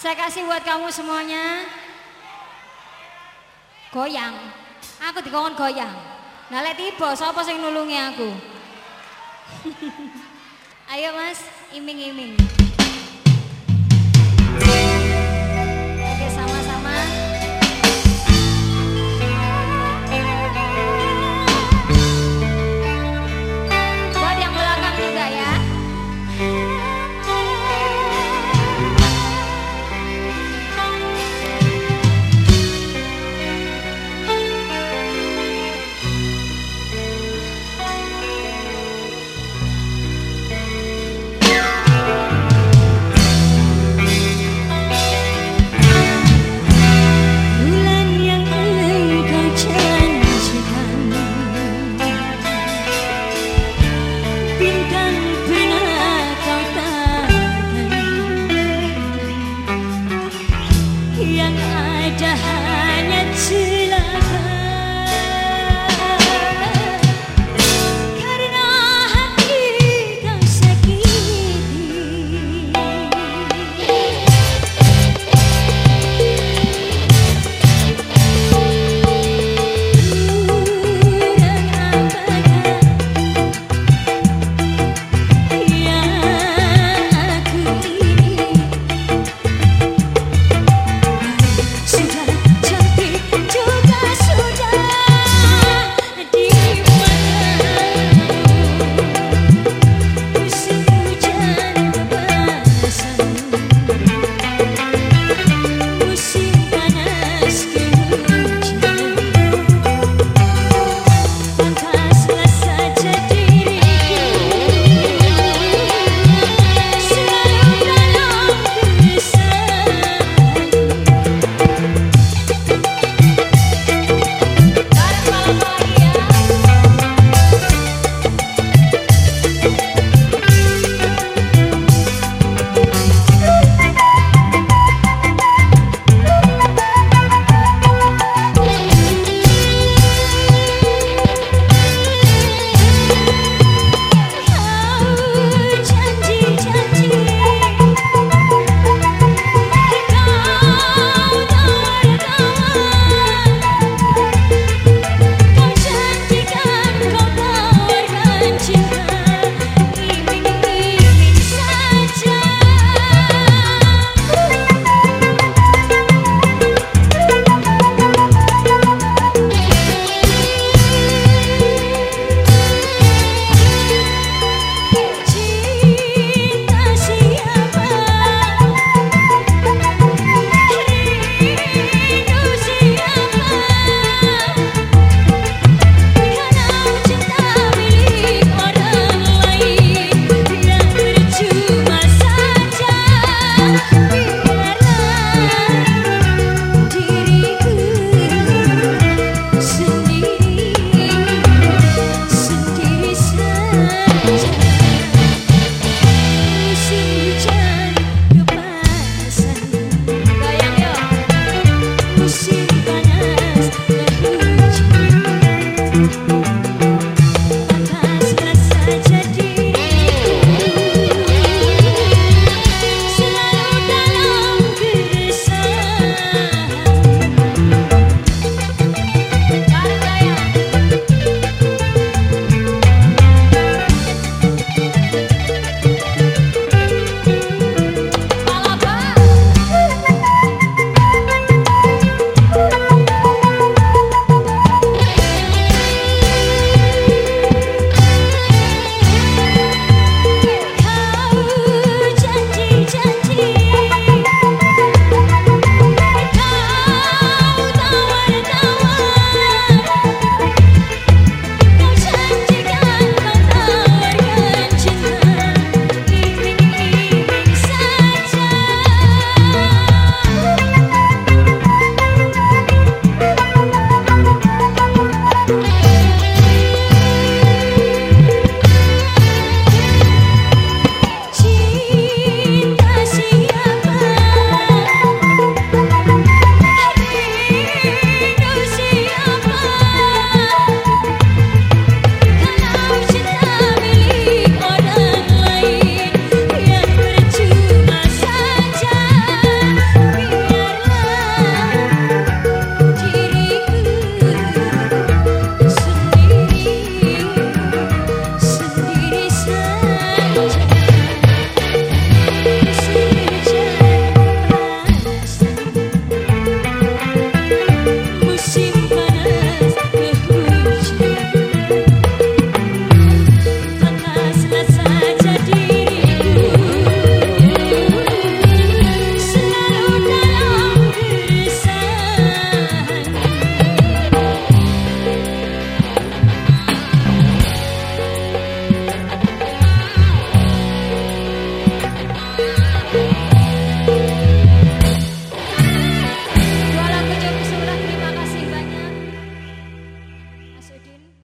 Saya kasih buat kamu semuanya. Goyang. Aku dikongkon goyang. Nah lek tiba sapa sing nulungi aku? Ayo Mas, iming-iming. pinta